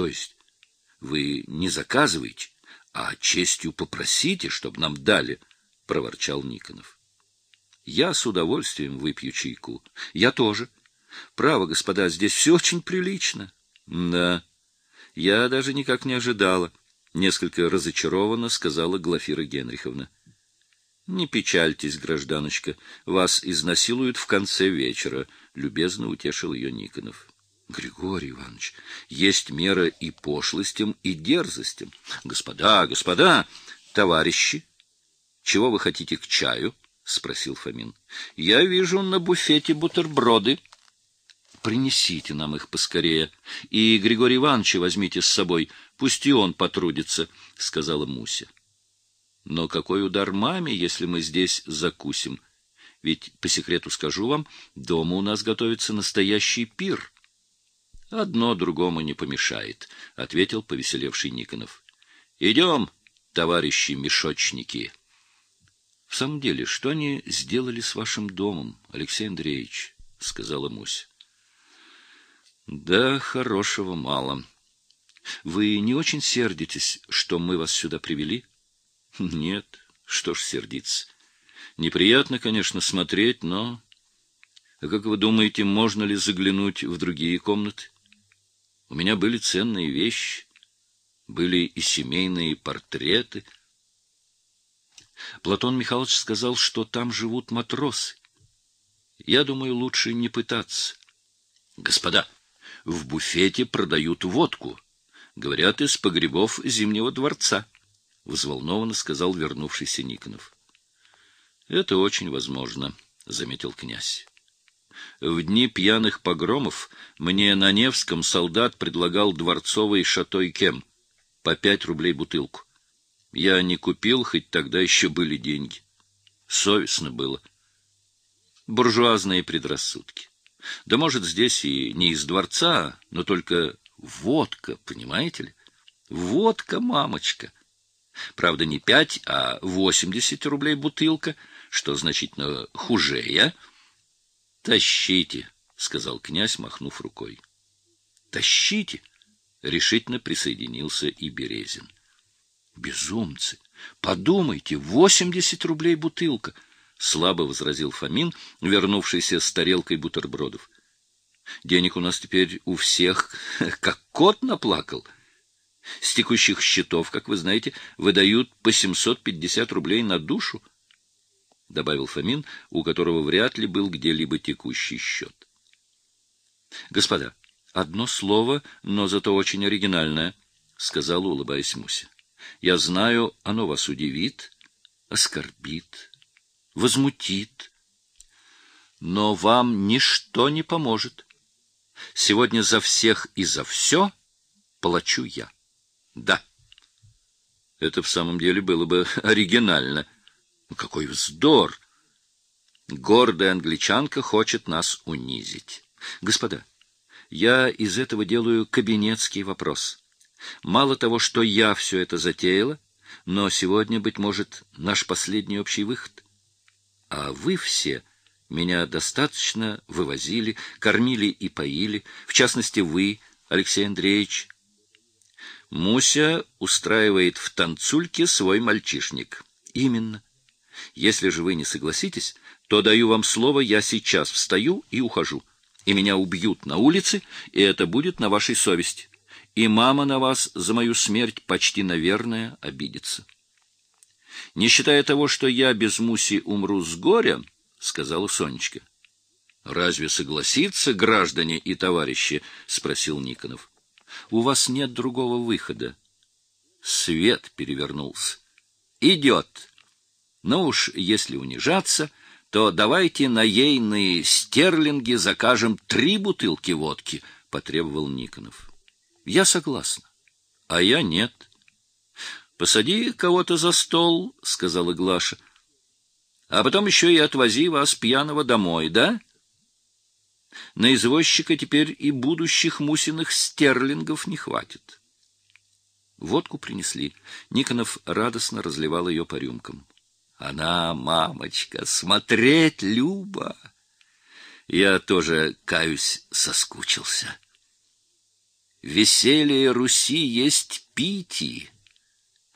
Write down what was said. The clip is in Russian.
То есть вы не заказываете, а честью попросите, чтобы нам дали, — проворчал Никонов. — Я с удовольствием выпью чайку. Я тоже. Право, господа, здесь все очень прилично. — Да, я даже никак не ожидала, — несколько разочарованно сказала Глафира Генриховна. — Не печальтесь, гражданочка, вас изнасилуют в конце вечера, — любезно утешил ее Никонов. Григорий Иванович, есть мера и пошлостям, и дерзостям. Господа, господа, товарищи, чего вы хотите к чаю? спросил Фомин. Я вижу на буфете бутерброды. Принесите нам их поскорее. И Григорий Ивановича возьмите с собой, пусть и он потрудится, сказала Муся. Но какой удар маме, если мы здесь закусим? Ведь, по секрету скажу вам, дома у нас готовится настоящий пир. — Одно другому не помешает, — ответил повеселевший Никонов. — Идем, товарищи мешочники. — В самом деле, что они сделали с вашим домом, Алексей Андреевич? — сказала Муся. — Да, хорошего мало. Вы не очень сердитесь, что мы вас сюда привели? — Нет, что ж сердиться. Неприятно, конечно, смотреть, но... А как вы думаете, можно ли заглянуть в другие комнаты? У меня были ценные вещи, были и семейные портреты. Платон Михайлович сказал, что там живут матросы. Я думаю, лучше не пытаться. Господа, в буфете продают водку. Говорят, из погребов Зимнего дворца, — взволнованно сказал вернувшийся Никонов. — Это очень возможно, — заметил князь. В дни пьяных погромов мне на Невском солдат предлагал дворцовый шатой кем по пять рублей бутылку. Я не купил, хоть тогда еще были деньги. Совестно было. Буржуазные предрассудки. Да может, здесь и не из дворца, но только водка, понимаете ли? Водка, мамочка. Правда, не пять, а восемьдесят рублей бутылка, что значительно хуже, я. Тащите, сказал князь, махнув рукой. Тащите, решительно присоединился и Березин. Безумцы, подумайте, восемьдесят рублей бутылка, слабо возразил Фомин, вернувшийся с тарелкой бутербродов. Денег у нас теперь у всех, как кот наплакал. С текущих счетов, как вы знаете, выдают по 750 рублей на душу — добавил Фомин, у которого вряд ли был где-либо текущий счет. — Господа, одно слово, но зато очень оригинальное, — сказала, улыбаясь Муся. — Я знаю, оно вас удивит, оскорбит, возмутит, но вам ничто не поможет. Сегодня за всех и за все плачу я. Да. Это в самом деле было бы оригинально — какой вздор! Гордая англичанка хочет нас унизить. Господа, я из этого делаю кабинетский вопрос. Мало того, что я все это затеяла, но сегодня, быть может, наш последний общий выход. А вы все меня достаточно вывозили, кормили и поили, в частности, вы, Алексей Андреевич. Муся устраивает в танцульке свой мальчишник. Именно. Если же вы не согласитесь, то даю вам слово, я сейчас встаю и ухожу. И меня убьют на улице, и это будет на вашей совести. И мама на вас за мою смерть почти, наверное, обидится. Не считая того, что я без Муси умру с горя, — сказала Сонечка. — Разве согласится, граждане и товарищи? — спросил Никонов. — У вас нет другого выхода. Свет перевернулся. — Идет! Но уж если унижаться, то давайте на ейные стерлинги закажем три бутылки водки, — потребовал Никонов. — Я согласна. — А я нет. — Посади кого-то за стол, — сказала Глаша. — А потом еще и отвози вас пьяного домой, да? На извозчика теперь и будущих мусиных стерлингов не хватит. Водку принесли. Никонов радостно разливал ее по рюмкам. Она, мамочка, смотреть Люба. Я тоже, каюсь, соскучился. Веселье Руси есть пити.